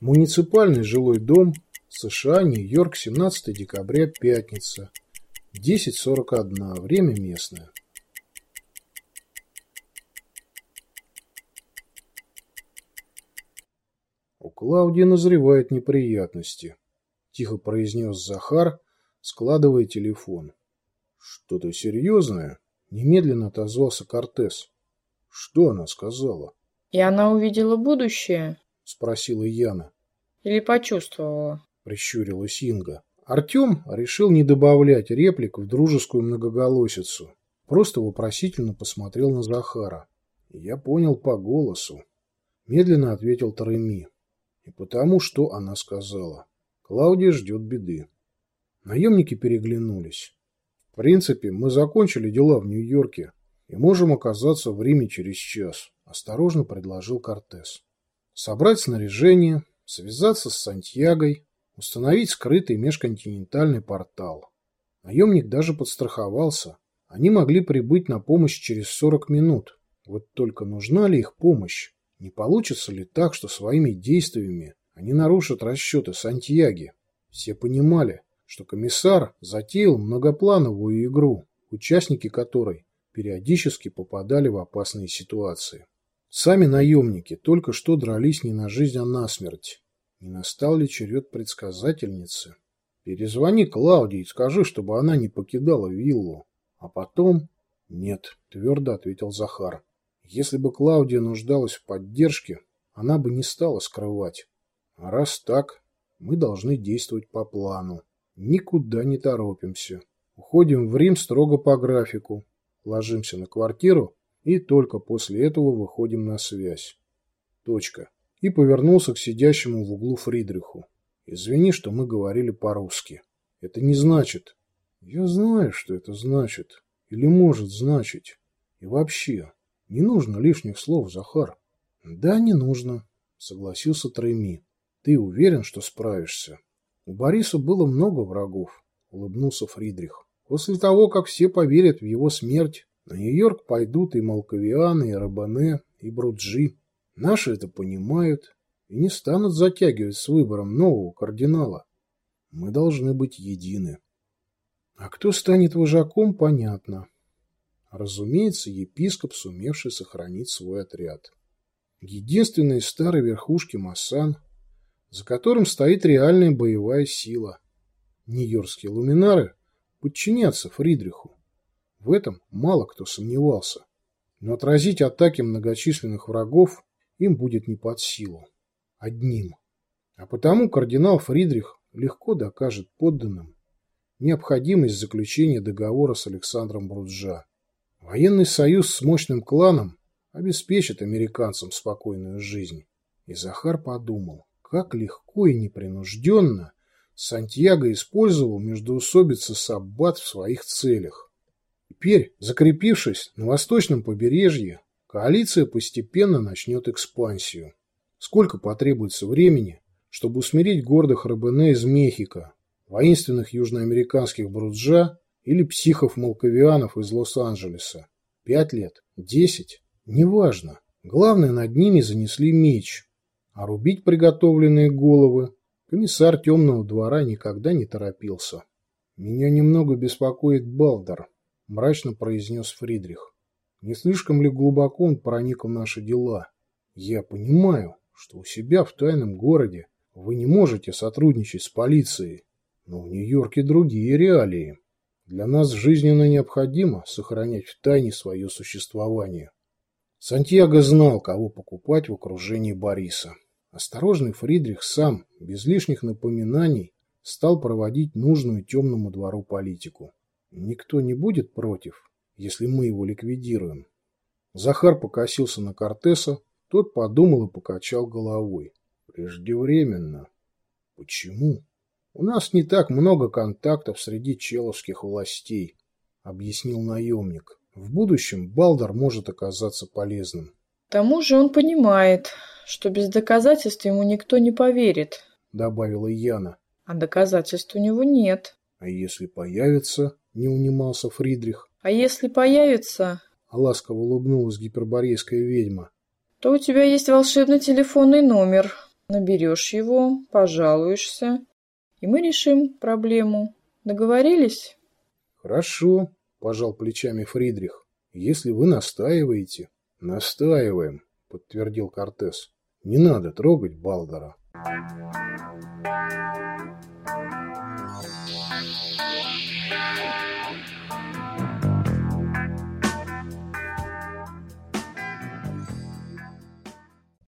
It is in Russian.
Муниципальный жилой дом, США, Нью-Йорк, 17 декабря, пятница, 10.41, время местное. У Клаудии назревают неприятности, тихо произнес Захар, складывая телефон. Что-то серьезное? Немедленно отозвался Кортес. Что она сказала? И она увидела будущее? Спросила Яна. Или почувствовала? Прищурилась Инга. Артем решил не добавлять реплик в дружескую многоголосицу. Просто вопросительно посмотрел на Захара. Я понял по голосу. Медленно ответил Тареми. И потому, что она сказала. Клаудия ждет беды. Наемники переглянулись. В принципе, мы закончили дела в Нью-Йорке и можем оказаться в Риме через час, осторожно предложил Кортес. Собрать снаряжение, связаться с Сантьягой, установить скрытый межконтинентальный портал. Наемник даже подстраховался. Они могли прибыть на помощь через 40 минут. Вот только нужна ли их помощь? Не получится ли так, что своими действиями они нарушат расчеты Сантьяги? Все понимали, что комиссар затеял многоплановую игру, участники которой периодически попадали в опасные ситуации. Сами наемники только что дрались не на жизнь, а на смерть. Не настал ли черед предсказательницы? Перезвони Клаудии и скажи, чтобы она не покидала виллу. А потом... Нет, твердо ответил Захар. Если бы Клаудия нуждалась в поддержке, она бы не стала скрывать. А раз так, мы должны действовать по плану. Никуда не торопимся. Уходим в Рим строго по графику. Ложимся на квартиру и только после этого выходим на связь. Точка и повернулся к сидящему в углу Фридриху. «Извини, что мы говорили по-русски. Это не значит...» «Я знаю, что это значит. Или может значить. И вообще, не нужно лишних слов, Захар». «Да, не нужно», — согласился Трейми. «Ты уверен, что справишься?» «У Бориса было много врагов», — улыбнулся Фридрих. «После того, как все поверят в его смерть, на Нью-Йорк пойдут и Малковианы, и Рабане, и Бруджи. Наши это понимают и не станут затягивать с выбором нового кардинала. Мы должны быть едины. А кто станет вожаком, понятно. Разумеется, епископ, сумевший сохранить свой отряд. Единственный из старой верхушки Массан, за которым стоит реальная боевая сила. Нью-Йоркские луминары подчинятся Фридриху. В этом мало кто сомневался. Но отразить атаки многочисленных врагов им будет не под силу. Одним. А потому кардинал Фридрих легко докажет подданным необходимость заключения договора с Александром Бруджа. Военный союз с мощным кланом обеспечит американцам спокойную жизнь. И Захар подумал, как легко и непринужденно Сантьяго использовал междоусобицы Саббат в своих целях. Теперь, закрепившись на восточном побережье, Коалиция постепенно начнет экспансию. Сколько потребуется времени, чтобы усмирить гордых Робене из Мехико, воинственных южноамериканских Бруджа или психов-молковианов из Лос-Анджелеса? Пять лет? Десять? Неважно. Главное, над ними занесли меч. А рубить приготовленные головы комиссар темного двора никогда не торопился. «Меня немного беспокоит Балдер», – мрачно произнес Фридрих. Не слишком ли глубоко он проник в наши дела? Я понимаю, что у себя в тайном городе вы не можете сотрудничать с полицией, но в Нью-Йорке другие реалии. Для нас жизненно необходимо сохранять в тайне свое существование. Сантьяго знал, кого покупать в окружении Бориса. Осторожный Фридрих сам, без лишних напоминаний, стал проводить нужную темному двору политику. Никто не будет против, если мы его ликвидируем. Захар покосился на Кортеса, тот подумал и покачал головой. Преждевременно. Почему? У нас не так много контактов среди человских властей, объяснил наемник. В будущем Балдар может оказаться полезным. К тому же он понимает, что без доказательств ему никто не поверит, добавила Яна. А доказательств у него нет. А если появится, не унимался Фридрих. А если появится, ласково улыбнулась гиперборейская ведьма, то у тебя есть волшебный телефонный номер. Наберешь его, пожалуешься, и мы решим проблему. Договорились? Хорошо, пожал плечами Фридрих. Если вы настаиваете. Настаиваем, подтвердил Кортес. Не надо трогать Балдора. Thank you.